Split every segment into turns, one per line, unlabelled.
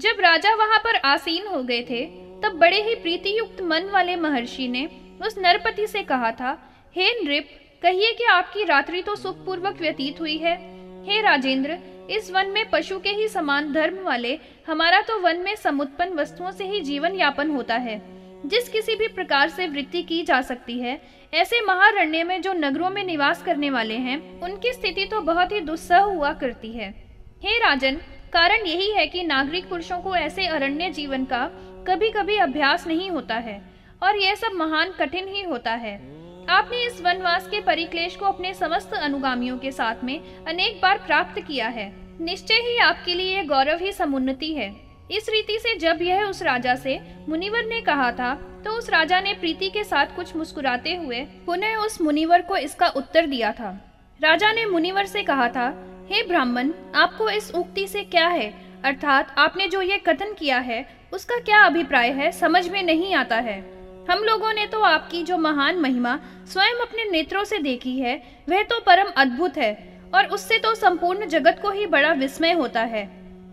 जब राजा वहाँ पर आसीन हो गए थे, तब बड़े ही प्रीतियुक्त मन वाले महर्षि ने उस नरपति से कहा था, हे नृप, कहिए कि आपकी रात्रि तो सुखपूर्वक व्यतीत हुई है। हे राजेंद्र, इस वन में पशु के ही समान धर्म वाले, हमारा तो वन में समुत्पन्न वस्तुओं से ही जीवन यापन होता है। जिस किसी भी प्रकार से वृत्ति की जा सकती है, ऐसे महारण्य में जो नगरों में निवास करने वाले हैं, उनकी स्थिति तो बहुत ही दुस्सह हुआ करती है। हे राजन कारण यही है कि नागरिक पुरुषों को ऐसे अरण्य जीवन का कभी कभी अभ्यास नहीं होता है, और यह सब महान कठिन ही होता है। आपने इस वनवास के परिक्लेश को अपने समस्त अनुगामियों के साथ में अनेक बार प्राप्त किया है। निश्चय ही आपके लिए गौरव ही समुन्नति है। इस रीति से जब यह उस राजा से, मुनिवर ने कहा था तो उस राजा ने प्रीति के साथ कुछ मुस्कुराते हुए पुनः उस मुनिवर को इसका उत्तर दिया था। राजा ने मुनिवर से कहा था हे ब्राह्मण, आपको इस उक्ति से क्या है? अर्थात, आपने जो ये कथन किया है, उसका क्या अभिप्राय है, समझ में नहीं आता है। हम लोगों ने तो आपकी जो महान महिमा स्वयं अपने नेत्रों से देखी है, वह तो परम अद्भुत है, और उससे तो संपूर्ण जगत को ही बड़ा विस्मय होता है।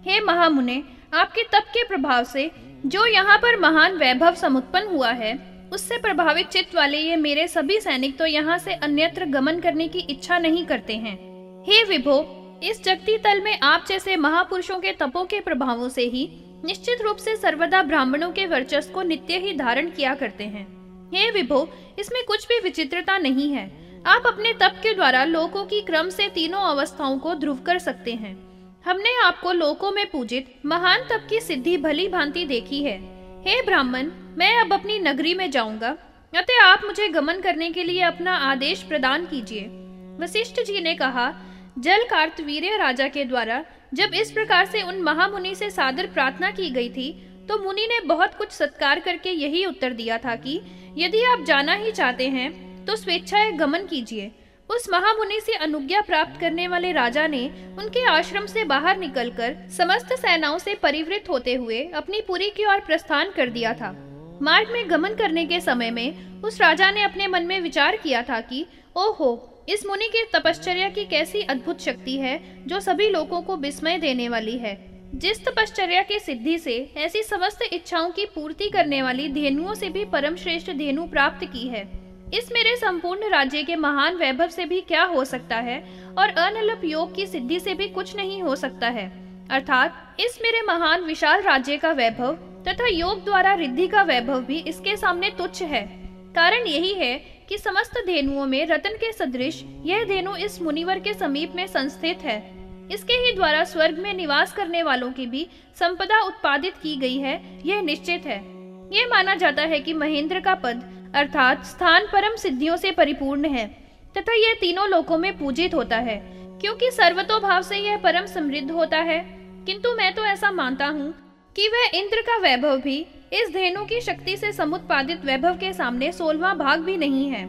हे महामुने, आपके तप के प्रभाव से जो यहाँ पर महान वैभव समुत्पन्न हुआ है, उससे प्रभावित चित्त वाले ये मेरे सभी सैनिक तो यहाँ से अन्यत्र गमन करने की इच्छा नहीं करते हैं। हे विभो इस जगती तल में आप जैसे महापुरुषों के तपों के प्रभावों से ही निश्चित रूप से सर्वदा ब्राह्मणों के वर्चस्व को नित्य ही धारण किया करते हैं। हे विभो, इसमें कुछ भी विचित्रता नहीं है। आप अपने तप के द्वारा लोकों की क्रम से तीनों अवस्थाओं को ध्रुव कर सकते हैं। हमने आपको लोकों में पूजित महान तप की सिद्धि भली भांति देखी है। हे ब्राह्मण, मैं अब अपनी नगरी में जाऊँगा। अतः आप मुझे गमन करने के लिए अपना आदेश प्रदान कीजिए। वशिष्ठ जी ने कहा जल कार्तवीर्य राजा के द्वारा, जब इस प्रकार से उन महामुनि से सादर प्रार्थना की गई थी तो मुनि ने बहुत कुछ सत्कार करके यही उत्तर दिया था कि, यदि आप जाना ही चाहते हैं तो स्वेच्छाएँ गमन कीजिए। उस महामुनि से अनुज्ञा प्राप्त करने वाले राजा ने उनके आश्रम से बाहर निकलकर समस्त सेनाओं से परिवृत होते हुए अपनी पुरी की ओर प्रस्थान कर दिया था। मार्ग में गमन करने के समय में उस राजा ने अपने मन में विचार किया था कि, ओहो इस मुनि की तपश्चर्या की कैसी अद्भुत शक्ति है, जो सभी लोगों को विस्मय देने वाली है। जिस तपश्चर्या की सिद्धि से, ऐसी समस्त इच्छाओं की पूर्ति करने वाली धेनुओं से भी परम श्रेष्ठ धेनु प्राप्त की है। इस मेरे संपूर्ण राज्य के महान वैभव से भी क्या हो सकता है, और अनलप योग की सिद्धि से भी कुछ नहीं हो सकता है? अर्थात, इस मेरे महान विशाल राज्य का वैभव, तथा योग द्वारा रिद्धि का वैभव भी इसके सामने तुच्छ है। कारण यही है कि समस्त धेनुओं में रतन के सदृश यह धेनु इस मुनिवर के समीप में संस्थित है। इसके ही द्वारा स्वर्ग में निवास करने वालों की भी संपदा उत्पादित की गई है, यह निश्चित है। यह माना जाता है कि महेंद्र का पद, अर्थात स्थान परम सिद्धियों से परिपूर्ण है, तथा यह तीनों लोकों में पूजित होता है, क्योंकि सर्वतोभाव से यह परम समृद्ध होता है। किंतु मैं तो ऐसा मानता हूँ कि वह इंद्र का वैभव भी इस धेनु की शक्ति से समुत्पादित वैभव के सामने सोलवा भाग भी नहीं है।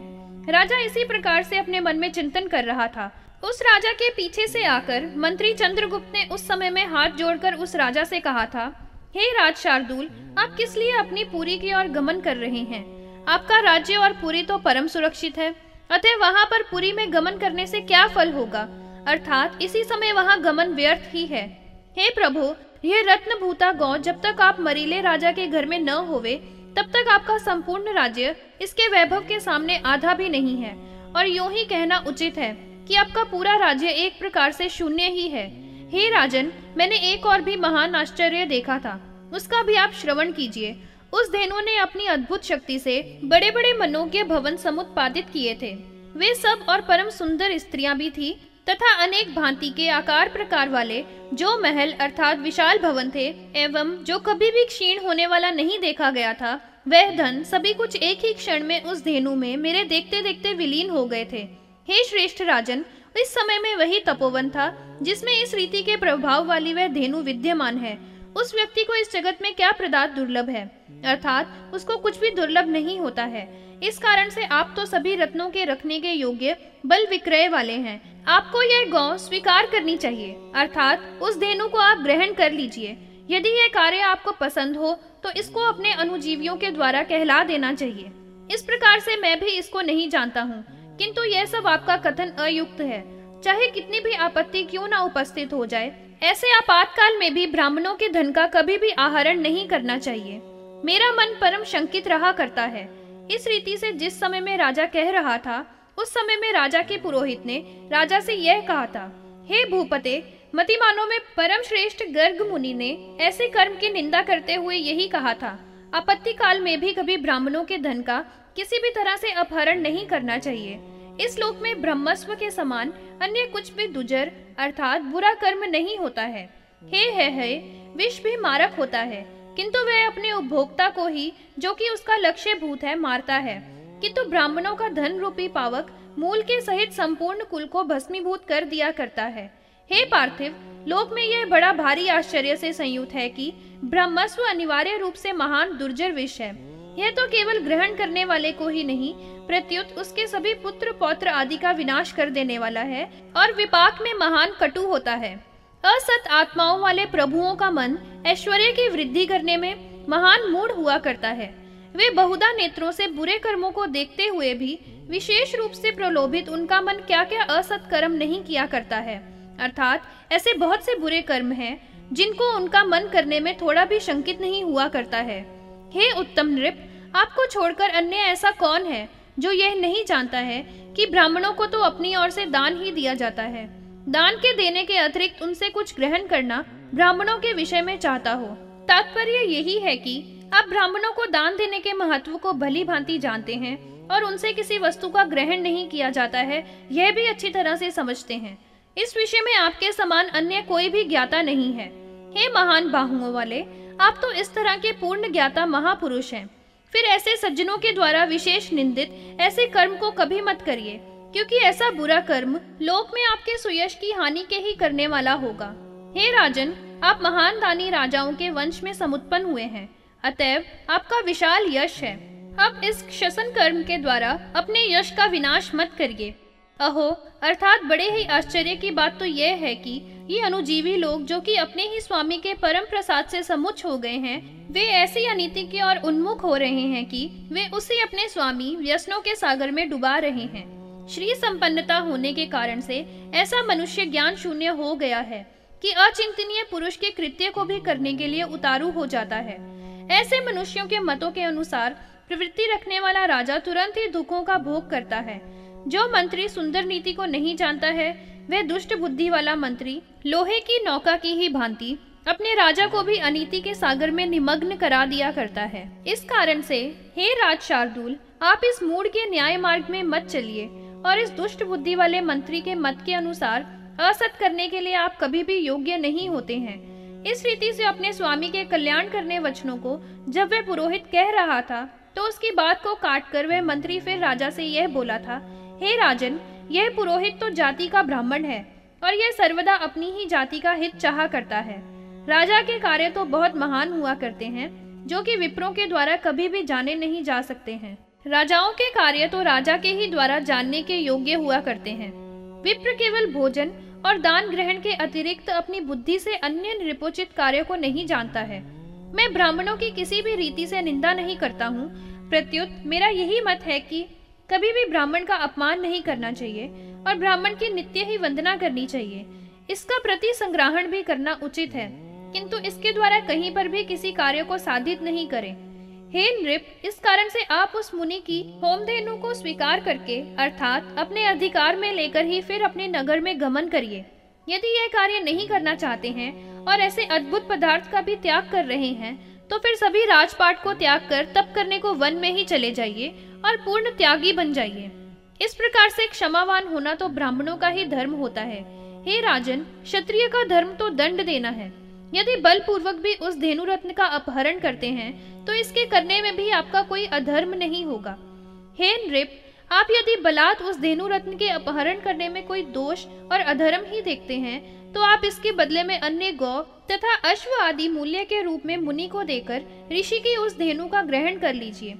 राजा इसी प्रकार से अपने मन में चिंतन कर रहा था। उस राजा के पीछे से आकर मंत्री चंद्रगुप्त ने उस समय में हाथ जोड़कर उस राजा से कहा था, हे राज शार्दुल, आप किस लिए अपनी पूरी की ओर गमन कर रहे हैं? आपका राज्य और पूरी तो परम सुरक्षित है, अतः वहाँ पर पुरी में गमन करने से क्या फल होगा? अर्थात इसी समय वहाँ गमन व्यर्थ ही है। हे प्रभु यह रत्न भूता गौ, जब तक आप मरीले राजा के घर में न होवे, तब तक आपका संपूर्ण राज्य इसके वैभव के सामने आधा भी नहीं है। और यूँ ही कहना उचित है कि आपका पूरा राज्य एक प्रकार से शून्य ही है। हे राजन, मैंने एक और भी महान आश्चर्य देखा था। उसका भी आप श्रवण कीजिए। उस धेनु ने अपनी अद्भुत शक्ति से बड़े बड़े मनोज्ञ भवन समुत्पादित किए थे। वे सब और परम सुंदर स्त्रियाँ भी थी तथा अनेक भांति के आकार प्रकार वाले जो महल अर्थात विशाल भवन थे एवं जो कभी भी क्षीण होने वाला नहीं देखा गया था, वह धन सभी कुछ एक ही क्षण में उस धेनु में मेरे देखते देखते विलीन हो गए थे। हे श्रेष्ठ राजन, इस समय में वही तपोवन था, जिसमें इस रीति के प्रभाव वाली वह धेनु विद्यमान है। उस व्यक्ति को इस जगत में क्या पदार्थ दुर्लभ है? अर्थात, उसको कुछ भी दुर्लभ नहीं होता है। इस कारण से आप तो सभी रत्नों के रखने के योग्य बल विक्रय वाले हैं आपको यह गौ स्वीकार करनी चाहिए, अर्थात उस धेनु को आप ग्रहण कर लीजिए। यदि यह कार्य आपको पसंद हो तो इसको अपने अनुजीवियों के द्वारा कहला देना चाहिए। इस प्रकार से मैं भी इसको नहीं जानता हूँ, किंतु यह सब आपका कथन अयुक्त है। चाहे कितनी भी आपत्ति क्यों ना उपस्थित हो जाए, ऐसे आपातकाल में भी ब्राह्मणों के धन का कभी भी आहरण नहीं करना चाहिए। मेरा मन परम शंकित रहा करता है। इस रीति से जिस समय में राजा कह रहा था उस समय में राजा के पुरोहित ने राजा से यह कहा था, हे भूपते, मतिमानों में परम श्रेष्ठ गर्ग मुनि ने ऐसे कर्म की निंदा करते हुए यही कहा था, आपत्ति काल में भी कभी ब्राह्मणों के धन का किसी भी तरह से अपहरण नहीं करना चाहिए। इस लोक में ब्रह्मस्व के समान अन्य कुछ भी दुजर अर्थात बुरा कर्म नहीं होता है। हे, है है, विष भी मारक होता है, किंतु वह अपने उपभोक्ता को ही, जो कि उसका लक्ष्य भूत है, मारता है। किंतु ब्राह्मणों का धन रूपी पावक मूल के सहित संपूर्ण कुल को भस्मीभूत कर दिया करता है। हे पार्थिव, लोक में यह बड़ा भारी आश्चर्य से संयुक्त है कि ब्रह्मस्व अनिवार्य रूप से महान दुर्जर विष है। यह तो केवल ग्रहण करने वाले को ही नहीं, प्रत्युत उसके सभी पुत्र पौत्र आदि का विनाश कर देने वाला है और विपाक में महान कटु होता है। असत आत्माओं वाले प्रभुओं का मन ऐश्वर्य की वृद्धि करने में महान मूड हुआ करता है। वे बहुधा नेत्रों से बुरे कर्मों को देखते हुए भी विशेष रूप से प्रलोभित उनका मन क्या क्या असत कर्म नहीं किया करता है। अर्थात ऐसे बहुत से बुरे कर्म हैं, जिनको उनका मन करने में थोड़ा भी शंकित नहीं हुआ करता है। हे उत्तम नृप, आपको छोड़कर अन्य ऐसा कौन है, जो यह नहीं जानता है कि ब्राह्मणों को तो अपनी ओर से दान ही दिया जाता है। दान के देने के अतिरिक्त उनसे कुछ ग्रहण करना ब्राह्मणों के विषय में चाहता हो। तात्पर्य यही है कि आप ब्राह्मणों को दान देने के महत्व को भली भांति जानते हैं और उनसे किसी वस्तु का ग्रहण नहीं किया जाता है, यह भी अच्छी तरह से समझते हैं। इस विषय में आपके समान अन्य कोई भी ज्ञाता नहीं है। हे महान बाहुओं वाले, आप तो इस तरह के पूर्ण ज्ञाता महापुरुष हैं। फिर ऐसे सज्जनों के द्वारा विशेष निंदित, ऐसे कर्म को कभी मत करिए, क्योंकि ऐसा बुरा कर्म लोक में आपके सुयश की हानि के ही करने वाला होगा। हे राजन, आप महान दानी राजाओं के वंश में समुत्पन्न हुए हैं। अतएव, आपका विशाल यश है। आप इस क्षसन कर्म के द्वारा अपने यश का विनाश मत करिए। अहो, अर्थात बड़े ही आश्चर्य की बात तो यह है कि ये अनुजीवी लोग जो कि अपने ही स्वामी के परम प्रसाद से समुच हो गए हैं, वे ऐसी अनिति की ओर उन्मुख हो रहे हैं कि वे उसे अपने स्वामी व्यसनों के सागर में डुबा रहे हैं। श्री संपन्नता होने के कारण से ऐसा मनुष्य ज्ञान शून्य हो गया है कि अचिंतनीय पुरुष के कृत्य को भी करने के लिए उतारू हो जाता है। ऐसे मनुष्यों के मतों के अनुसार प्रवृत्ति रखने वाला राजा तुरंत ही दुखों का भोग करता है। जो मंत्री सुंदर नीति को नहीं जानता है, वह दुष्ट बुद्धि वाला मंत्री, लोहे की नौका की ही भांति, अपने राजा को भी अनीति के सागर में निमग्न करा दिया करता है। इस कारण से, हे राज शार्दुल, आप इस मूड के न्याय मार्ग में मत चलिए, और इस दुष्ट बुद्धि वाले मंत्री के मत के अनुसार, असत करने के लिए आप कभी भी योग्य नहीं होते हैं। इस रीति से अपने स्वामी के कल्याण करने वचनों को जब वह पुरोहित कह रहा था तो उसकी बात को काट कर वह मंत्री फिर राजा से यह बोला था, हे राजन, यह पुरोहित तो जाति का ब्राह्मण है, और यह सर्वदा अपनी ही जाति का हित चाह करता है। राजा के कार्य तो बहुत महान हुआ करते हैं, जो कि विप्रों के द्वारा कभी भी जाने नहीं जा सकते हैं। राजाओं के कार्य तो राजा के ही द्वारा जानने के योग्य हुआ करते हैं। विप्र केवल भोजन और दान ग्रहण के अतिरिक्त अपनी बुद्धि से अन्य निरुपोचित कार्य को नहीं जानता है। मैं ब्राह्मणों की किसी भी रीति से निंदा नहीं करता हूँ। प्रत्युत, मेरा यही मत है कि कभी भी ब्राह्मण का अपमान नहीं करना चाहिए और ब्राह्मण की नित्य ही वंदना करनी चाहिए। इसका प्रति संग्रहण भी करना उचित है, किंतु इसके द्वारा कहीं पर भी किसी कार्य को साधित नहीं करें। हे नृप, इस कारण से आप उस मुनि की होम धेनु को स्वीकार करके, अर्थात अपने अधिकार में लेकर ही फिर अपने नगर में गमन करिए। यदि यह कार्य नहीं करना चाहते हैं और ऐसे अद्भुत पदार्थ का भी त्याग कर रहे हैं तो फिर सभी राजपाट को त्याग कर तप करने को वन में ही चले जाइए और पूर्ण त्यागी बन जाइए। इस प्रकार से क्षमावान होना तो ब्राह्मणों का ही धर्म होता है। हे राजन, क्षत्रिय का धर्म तो दंड देना है। यदि बलपूर्वक भी उस धेनु रत्न का अपहरण करते हैं तो इसके करने में भी आपका कोई अधर्म नहीं होगा। हे नृप, आप यदि बलात् उस धेनु रत्न के अपहरण करने में कोई दोष और अधर्म ही देखते हैं तो आप इसके बदले में अन्य गौ तथा अश्व आदि मूल्य के रूप में मुनि को देकर ऋषि की उस धेनु का ग्रहण कर लीजिए।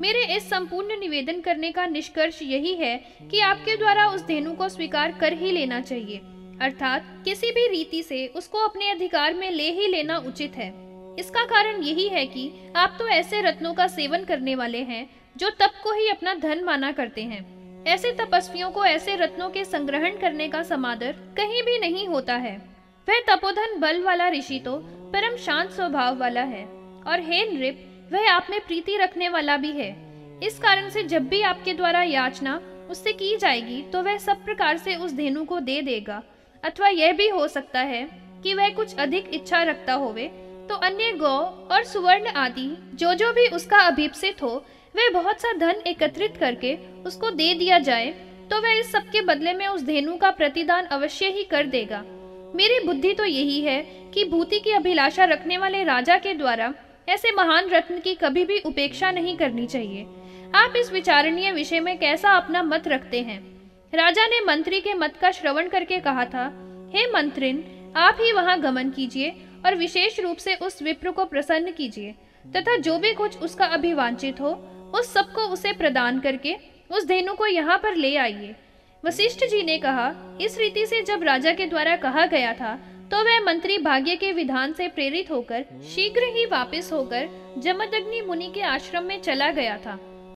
मेरे इस संपूर्ण निवेदन करने का निष्कर्ष यही है कि आपके द्वारा उस धेनु को स्वीकार कर ही लेना चाहिए। अर्थात किसी भी रीति से उसको अपने अधिकार में ले ही लेना उचित है। इसका कारण यही है कि आप तो ऐसे रत्नों का सेवन करने वाले हैं, जो तप को ही अपना धन माना करते हैं। ऐसे तपस्वियों को ऐसे रत्नों के संग्रहण करने का समादर कहीं भी नहीं होता है। वह तपोधन बल वाला ऋषि तो परम शांत स्वभाव वाला है, और हे नृप, वह आप में प्रीति रखने वाला भी है। इस कारण से जब भी आपके द्वारा याचना उससे की जाएगी तो वह सब प्रकार से उस धेनु को दे देगा। अथवा यह भी हो सकता है कि वह कुछ अधिक इच्छा रखता होवे तो अन्य गौ और सुवर्ण आदि जो जो भी उसका अभिप्सित हो वह बहुत सा धन एकत्रित करके उसको दे दिया जाए तो वह इस सब के बदले में उस धेनु का प्रतिदान अवश्य ही कर देगा। मेरी बुद्धि तो यही है कि भूति की अभिलाषा रखने वाले राजा के द्वारा ऐसे महान रत्न की कभी भी उपेक्षा नहीं करनी चाहिए। आप इस विचारणीय विषय में कैसा अपना मत रखते हैं? राजा ने मंत्री के मत का श्रवण करके कहा था, हे मंत्रिन, आप ही वहाँ गमन कीजिए और विशेष रूप से उस विप्र को प्रसन्न कीजिए, तथा जो भी कुछ उसका अभिवांचित हो, उस सबको उसे प्रदान करके उस धेनु को यहाँ पर ले आइए। वशिष्ठ जी ने कहा, इस रीति से जब राजा के द्वारा कहा गया था तो वह मंत्री भाग्य के विधान से प्रेरित होकर शीघ्र ही वापस होकर जमदग्नि मुनि के आश्रम में चला गया था।